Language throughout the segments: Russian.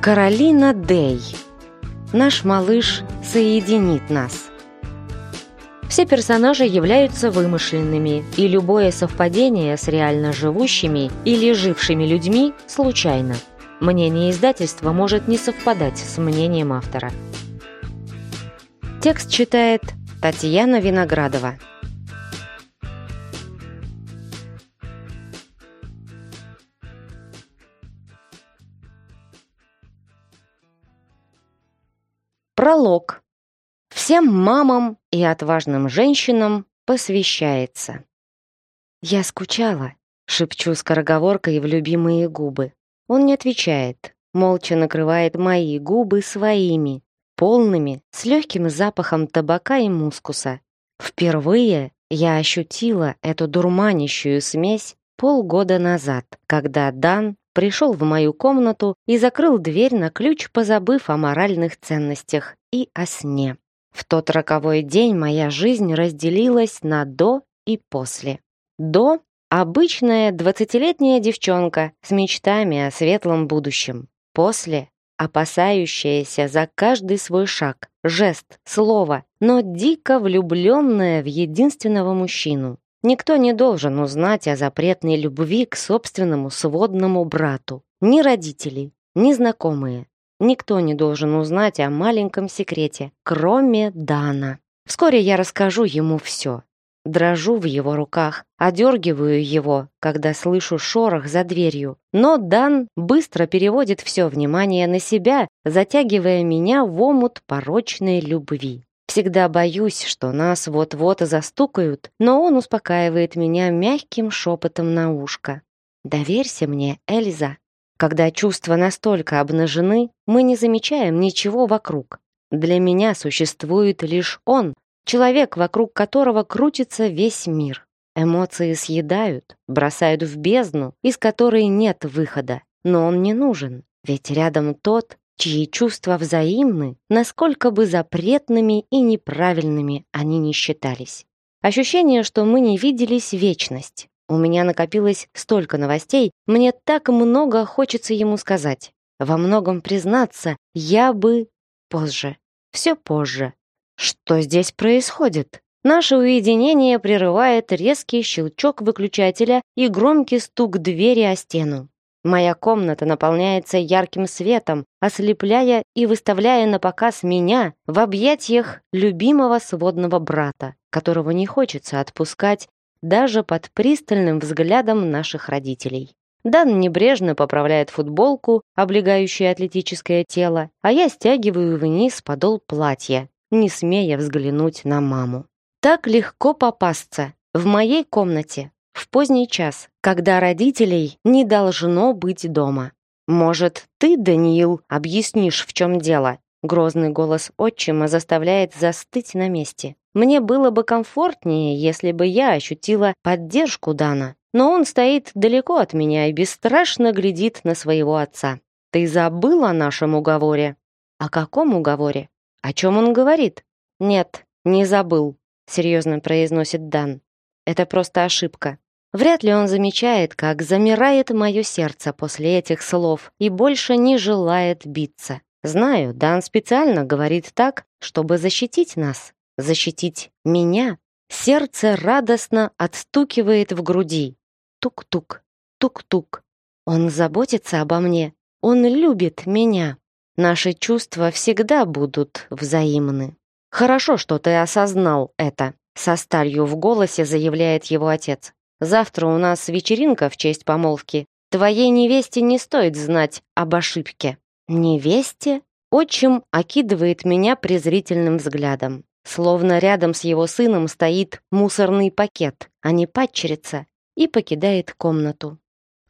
Каролина Дэй. Наш малыш соединит нас. Все персонажи являются вымышленными, и любое совпадение с реально живущими или жившими людьми случайно. Мнение издательства может не совпадать с мнением автора. Текст читает Татьяна Виноградова. Пролог. Всем мамам и отважным женщинам посвящается. Я скучала, шепчу скороговоркой в любимые губы. Он не отвечает, молча накрывает мои губы своими, полными, с легким запахом табака и мускуса. Впервые я ощутила эту дурманящую смесь полгода назад, когда Дан пришел в мою комнату и закрыл дверь на ключ, позабыв о моральных ценностях и о сне. В тот роковой день моя жизнь разделилась на «до» и «после». «До» — обычная двадцатилетняя девчонка с мечтами о светлом будущем. «После» — опасающаяся за каждый свой шаг, жест, слово, но дико влюбленная в единственного мужчину. Никто не должен узнать о запретной любви к собственному сводному брату. Ни родители, ни знакомые. Никто не должен узнать о маленьком секрете, кроме Дана. Вскоре я расскажу ему все. Дрожу в его руках, одергиваю его, когда слышу шорох за дверью. Но Дан быстро переводит все внимание на себя, затягивая меня в омут порочной любви. Всегда боюсь, что нас вот-вот застукают, но он успокаивает меня мягким шепотом на ушко. «Доверься мне, Эльза, когда чувства настолько обнажены, мы не замечаем ничего вокруг. Для меня существует лишь он, человек, вокруг которого крутится весь мир. Эмоции съедают, бросают в бездну, из которой нет выхода. Но он не нужен, ведь рядом тот, чьи чувства взаимны, насколько бы запретными и неправильными они ни считались. Ощущение, что мы не виделись вечность. У меня накопилось столько новостей, мне так много хочется ему сказать. Во многом признаться, я бы... Позже. Все позже. Что здесь происходит? Наше уединение прерывает резкий щелчок выключателя и громкий стук двери о стену. Моя комната наполняется ярким светом, ослепляя и выставляя на показ меня в объятиях любимого сводного брата, которого не хочется отпускать даже под пристальным взглядом наших родителей. Дан небрежно поправляет футболку, облегающую атлетическое тело, а я стягиваю вниз подол платья, не смея взглянуть на маму. Так легко попасться в моей комнате в поздний час, когда родителей не должно быть дома. «Может, ты, Даниил, объяснишь, в чем дело?» Грозный голос отчима заставляет застыть на месте. Мне было бы комфортнее, если бы я ощутила поддержку Дана. Но он стоит далеко от меня и бесстрашно глядит на своего отца. Ты забыл о нашем уговоре? О каком уговоре? О чем он говорит? Нет, не забыл, серьезно произносит Дан. Это просто ошибка. Вряд ли он замечает, как замирает мое сердце после этих слов и больше не желает биться. Знаю, Дан специально говорит так, чтобы защитить нас защитить меня, сердце радостно отстукивает в груди. Тук-тук, тук-тук. Он заботится обо мне, он любит меня. Наши чувства всегда будут взаимны. Хорошо, что ты осознал это, со сталью в голосе заявляет его отец. Завтра у нас вечеринка в честь помолвки. Твоей невесте не стоит знать об ошибке. Невесте? Отчим окидывает меня презрительным взглядом. Словно рядом с его сыном стоит мусорный пакет, а не падчерица, и покидает комнату.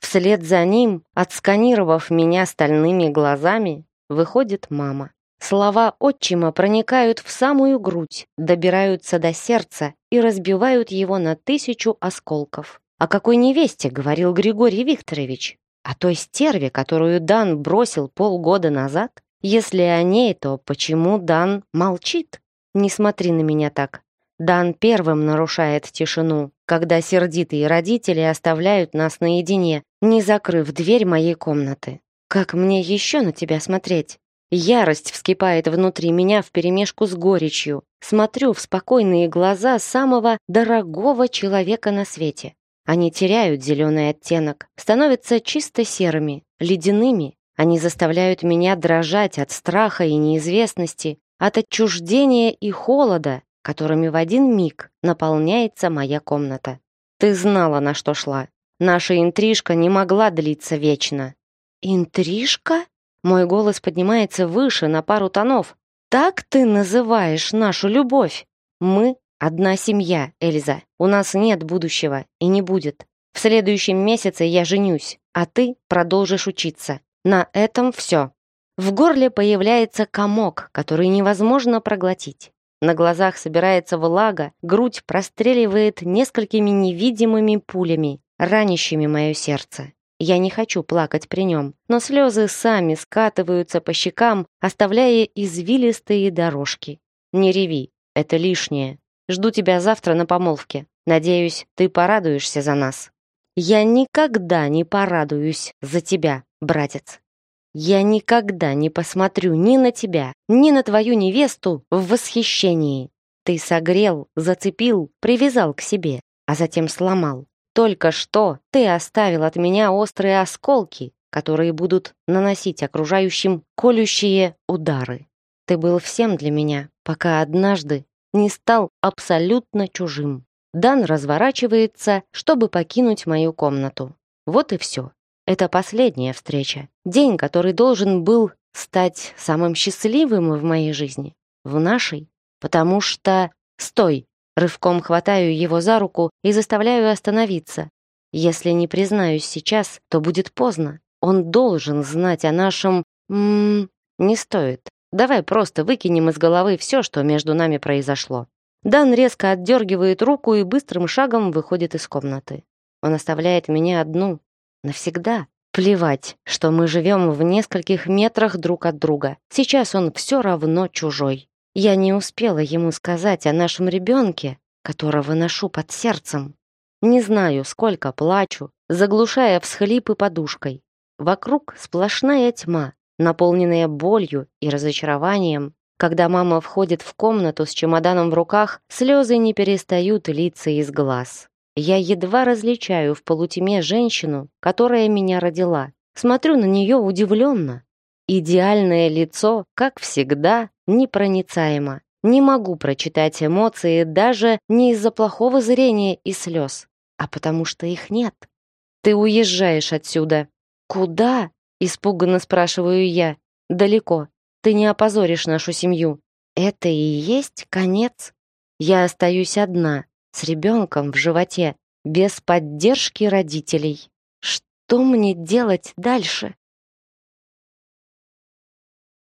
Вслед за ним, отсканировав меня стальными глазами, выходит мама. Слова отчима проникают в самую грудь, добираются до сердца и разбивают его на тысячу осколков. О какой невесте говорил Григорий Викторович? О той стерве, которую Дан бросил полгода назад? Если о ней, то почему Дан молчит? Не смотри на меня так. Дан первым нарушает тишину, когда сердитые родители оставляют нас наедине, не закрыв дверь моей комнаты. Как мне еще на тебя смотреть? Ярость вскипает внутри меня вперемешку с горечью. Смотрю в спокойные глаза самого дорогого человека на свете. Они теряют зеленый оттенок, становятся чисто серыми, ледяными. Они заставляют меня дрожать от страха и неизвестности, от отчуждения и холода, которыми в один миг наполняется моя комната. Ты знала, на что шла. Наша интрижка не могла длиться вечно. Интрижка? Мой голос поднимается выше на пару тонов. Так ты называешь нашу любовь? Мы одна семья, Эльза. У нас нет будущего и не будет. В следующем месяце я женюсь, а ты продолжишь учиться. На этом все. В горле появляется комок, который невозможно проглотить. На глазах собирается влага, грудь простреливает несколькими невидимыми пулями, ранящими мое сердце. Я не хочу плакать при нем, но слезы сами скатываются по щекам, оставляя извилистые дорожки. Не реви, это лишнее. Жду тебя завтра на помолвке. Надеюсь, ты порадуешься за нас. Я никогда не порадуюсь за тебя, братец. Я никогда не посмотрю ни на тебя, ни на твою невесту в восхищении. Ты согрел, зацепил, привязал к себе, а затем сломал. Только что ты оставил от меня острые осколки, которые будут наносить окружающим колющие удары. Ты был всем для меня, пока однажды не стал абсолютно чужим. Дан разворачивается, чтобы покинуть мою комнату. Вот и все. Это последняя встреча, день, который должен был стать самым счастливым в моей жизни, в нашей, потому что... Стой! Рывком хватаю его за руку и заставляю остановиться. Если не признаюсь сейчас, то будет поздно. Он должен знать о нашем... М не стоит. Давай просто выкинем из головы все, что между нами произошло. Дан резко отдергивает руку и быстрым шагом выходит из комнаты. Он оставляет меня одну, навсегда. Плевать, что мы живем в нескольких метрах друг от друга. Сейчас он все равно чужой. Я не успела ему сказать о нашем ребенке, которого ношу под сердцем. Не знаю, сколько плачу, заглушая всхлипы подушкой. Вокруг сплошная тьма, наполненная болью и разочарованием. Когда мама входит в комнату с чемоданом в руках, слезы не перестают литься из глаз. Я едва различаю в полутьме женщину, которая меня родила. Смотрю на нее удивленно. Идеальное лицо, как всегда, непроницаемо. Не могу прочитать эмоции даже не из-за плохого зрения и слез, а потому что их нет. Ты уезжаешь отсюда. Куда? Испуганно спрашиваю я. Далеко. Ты не опозоришь нашу семью. Это и есть конец. Я остаюсь одна, с ребенком в животе, без поддержки родителей. Что мне делать дальше?